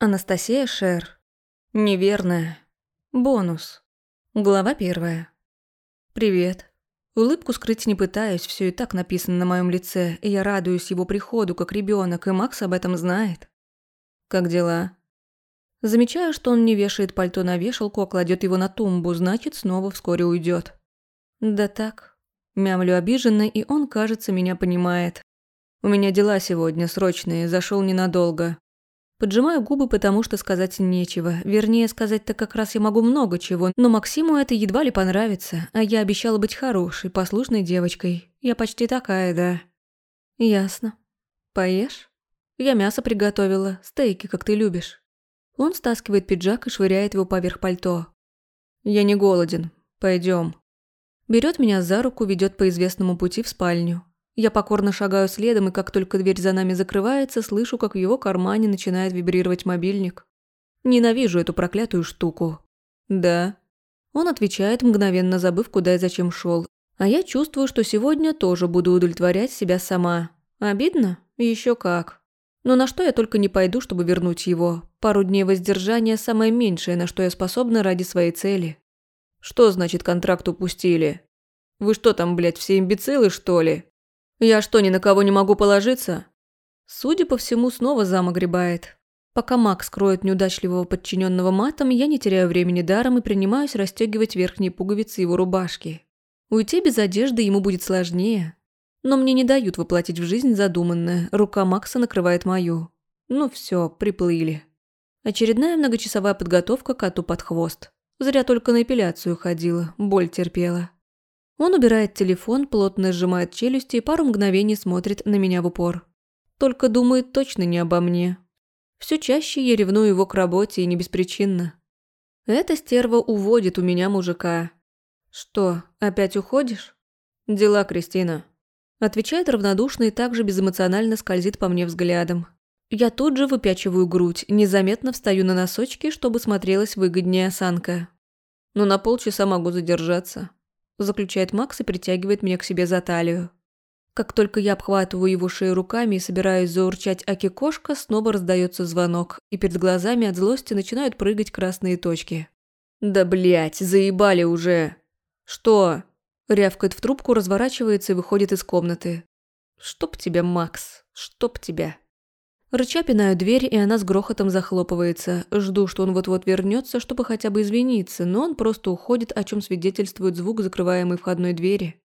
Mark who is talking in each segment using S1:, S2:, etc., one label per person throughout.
S1: Анастасия Шер. Неверная. Бонус. Глава первая. Привет. Улыбку скрыть не пытаюсь, все и так написано на моем лице, и я радуюсь его приходу, как ребенок, и Макс об этом знает. Как дела? Замечаю, что он не вешает пальто на вешалку, а кладет его на тумбу, значит, снова вскоре уйдет. Да так. Мямлю обиженно, и он, кажется, меня понимает. У меня дела сегодня срочные, зашел ненадолго. Поджимаю губы, потому что сказать нечего. Вернее, сказать-то как раз я могу много чего, но Максиму это едва ли понравится, а я обещала быть хорошей, послушной девочкой. Я почти такая, да. Ясно. Поешь? Я мясо приготовила, стейки, как ты любишь. Он стаскивает пиджак и швыряет его поверх пальто. Я не голоден. Пойдем. Берет меня за руку, ведет по известному пути в спальню. Я покорно шагаю следом, и как только дверь за нами закрывается, слышу, как в его кармане начинает вибрировать мобильник. Ненавижу эту проклятую штуку. Да. Он отвечает, мгновенно забыв, куда и зачем шел. А я чувствую, что сегодня тоже буду удовлетворять себя сама. Обидно? Еще как. Но на что я только не пойду, чтобы вернуть его. Пару дней воздержания – самое меньшее, на что я способна ради своей цели. Что значит контракт упустили? Вы что там, блядь, все имбецилы, что ли? Я что, ни на кого не могу положиться? Судя по всему, снова зам огребает. Пока Макс кроет неудачливого подчиненного матом, я не теряю времени даром и принимаюсь расстегивать верхние пуговицы его рубашки. Уйти без одежды ему будет сложнее. Но мне не дают воплотить в жизнь задуманное. Рука Макса накрывает мою. Ну все, приплыли. Очередная многочасовая подготовка коту под хвост. Зря только на эпиляцию ходила, боль терпела. Он убирает телефон, плотно сжимает челюсти и пару мгновений смотрит на меня в упор. Только думает точно не обо мне. Все чаще я ревную его к работе и не беспричинно. Эта стерва уводит у меня мужика. «Что, опять уходишь?» «Дела, Кристина». Отвечает равнодушно и также безэмоционально скользит по мне взглядом. Я тут же выпячиваю грудь, незаметно встаю на носочки, чтобы смотрелась выгоднее осанка. Но на полчаса могу задержаться заключает Макс и притягивает меня к себе за талию. Как только я обхватываю его шею руками и собираюсь заурчать Аки-кошка, снова раздается звонок, и перед глазами от злости начинают прыгать красные точки. «Да блять, заебали уже!» «Что?» Рявкает в трубку, разворачивается и выходит из комнаты. «Чтоб тебя, Макс, чтоб тебя!» Рыча пинаю дверь, и она с грохотом захлопывается. Жду, что он вот-вот вернется, чтобы хотя бы извиниться, но он просто уходит, о чем свидетельствует звук закрываемой входной двери.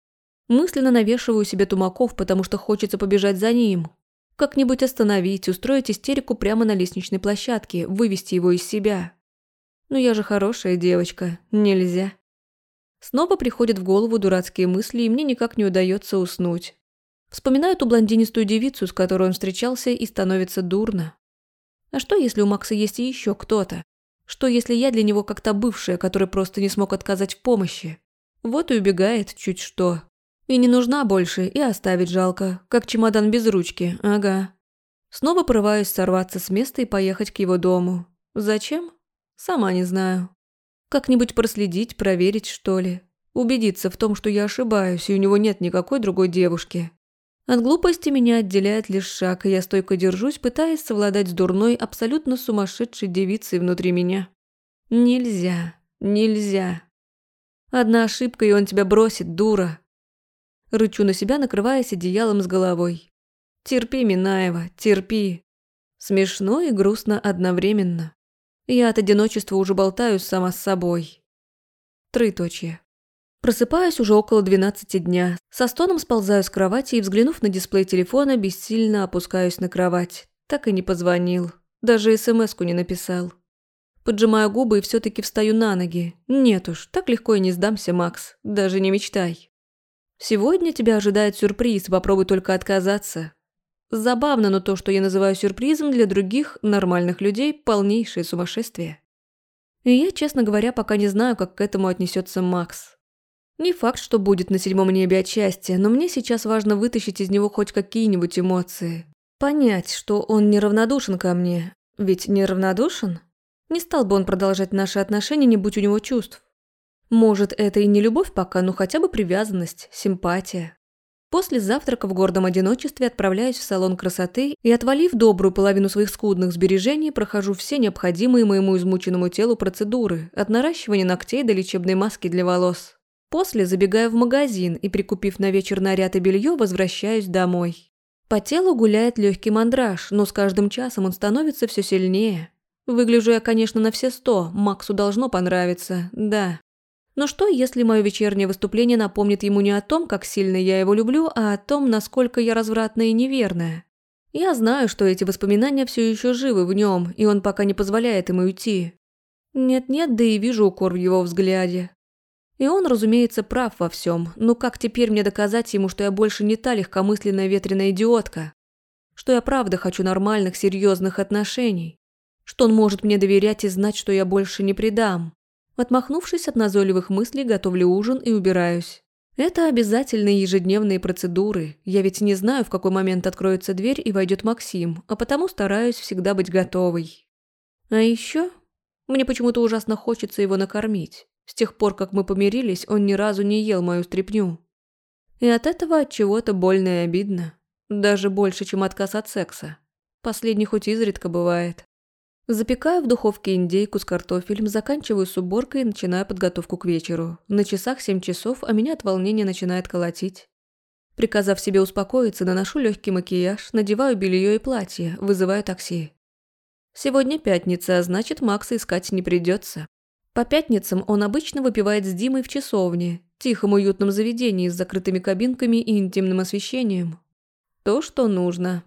S1: Мысленно навешиваю себе тумаков, потому что хочется побежать за ним. Как-нибудь остановить, устроить истерику прямо на лестничной площадке, вывести его из себя. Но я же хорошая девочка, нельзя. Снова приходят в голову дурацкие мысли, и мне никак не удается уснуть. Вспоминаю ту блондинистую девицу, с которой он встречался, и становится дурно. А что, если у Макса есть еще кто-то? Что, если я для него как то бывшая, который просто не смог отказать в помощи? Вот и убегает чуть что. И не нужна больше, и оставить жалко, как чемодан без ручки, ага. Снова порываюсь сорваться с места и поехать к его дому. Зачем? Сама не знаю. Как-нибудь проследить, проверить, что ли. Убедиться в том, что я ошибаюсь, и у него нет никакой другой девушки. От глупости меня отделяет лишь шаг, и я стойко держусь, пытаясь совладать с дурной, абсолютно сумасшедшей девицей внутри меня. Нельзя, нельзя. Одна ошибка, и он тебя бросит, дура. Рычу на себя, накрываясь одеялом с головой. Терпи, Минаева, терпи. Смешно и грустно одновременно. Я от одиночества уже болтаюсь сама с собой. Троеточие. Просыпаюсь уже около 12 дня. Со стоном сползаю с кровати и, взглянув на дисплей телефона, бессильно опускаюсь на кровать. Так и не позвонил. Даже смс-ку не написал. Поджимаю губы и все таки встаю на ноги. Нет уж, так легко и не сдамся, Макс. Даже не мечтай. Сегодня тебя ожидает сюрприз, попробуй только отказаться. Забавно, но то, что я называю сюрпризом, для других, нормальных людей, полнейшее сумасшествие. И я, честно говоря, пока не знаю, как к этому отнесется Макс. Не факт, что будет на седьмом небе от счастья, но мне сейчас важно вытащить из него хоть какие-нибудь эмоции. Понять, что он неравнодушен ко мне. Ведь неравнодушен? Не стал бы он продолжать наши отношения, не будь у него чувств. Может, это и не любовь пока, но хотя бы привязанность, симпатия. После завтрака в гордом одиночестве отправляюсь в салон красоты и, отвалив добрую половину своих скудных сбережений, прохожу все необходимые моему измученному телу процедуры, от наращивания ногтей до лечебной маски для волос. После забегаю в магазин и, прикупив на вечер наряд и белье, возвращаюсь домой. По телу гуляет легкий мандраж, но с каждым часом он становится все сильнее. Выгляжу я, конечно, на все сто, Максу должно понравиться, да. Но что, если мое вечернее выступление напомнит ему не о том, как сильно я его люблю, а о том, насколько я развратная и неверная? Я знаю, что эти воспоминания все еще живы в нем, и он пока не позволяет им уйти. Нет-нет, да и вижу укор в его взгляде. И он, разумеется, прав во всем, но как теперь мне доказать ему, что я больше не та легкомысленная ветреная идиотка? Что я правда хочу нормальных, серьезных отношений? Что он может мне доверять и знать, что я больше не предам? Отмахнувшись от назойливых мыслей, готовлю ужин и убираюсь. Это обязательные ежедневные процедуры. Я ведь не знаю, в какой момент откроется дверь и войдет Максим, а потому стараюсь всегда быть готовой. А еще мне почему-то ужасно хочется его накормить. С тех пор, как мы помирились, он ни разу не ел мою стряпню. И от этого от чего-то больно и обидно. Даже больше, чем отказ от секса. Последний хоть изредка бывает. Запекаю в духовке индейку с картофелем, заканчиваю с уборкой и начинаю подготовку к вечеру. На часах 7 часов, а меня от волнения начинает колотить. Приказав себе успокоиться, наношу легкий макияж, надеваю белье и платье, вызываю такси. Сегодня пятница, а значит, Макса искать не придется. По пятницам он обычно выпивает с Димой в часовне, тихом уютном заведении с закрытыми кабинками и интимным освещением. То, что нужно.